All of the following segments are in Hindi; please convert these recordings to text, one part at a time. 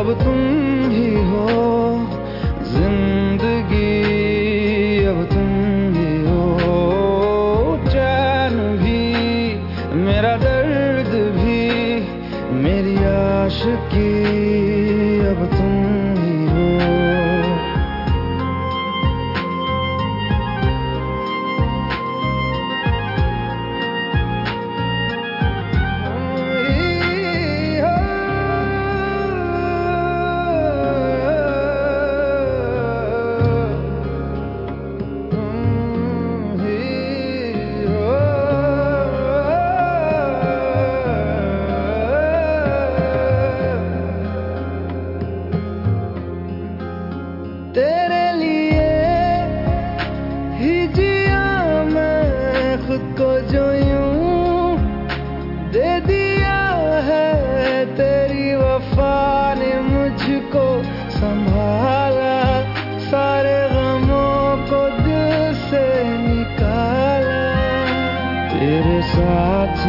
अब तुम संभाला सारे से तेरे साथ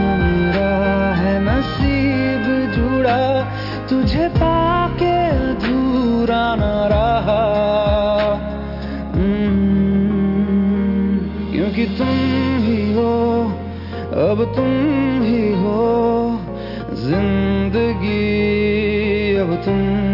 है नसीब जुड़ा तुझे पाके हम्म, क्योंकि तुम ही हो अब तुम ही हो ज़िंदगी अब तुम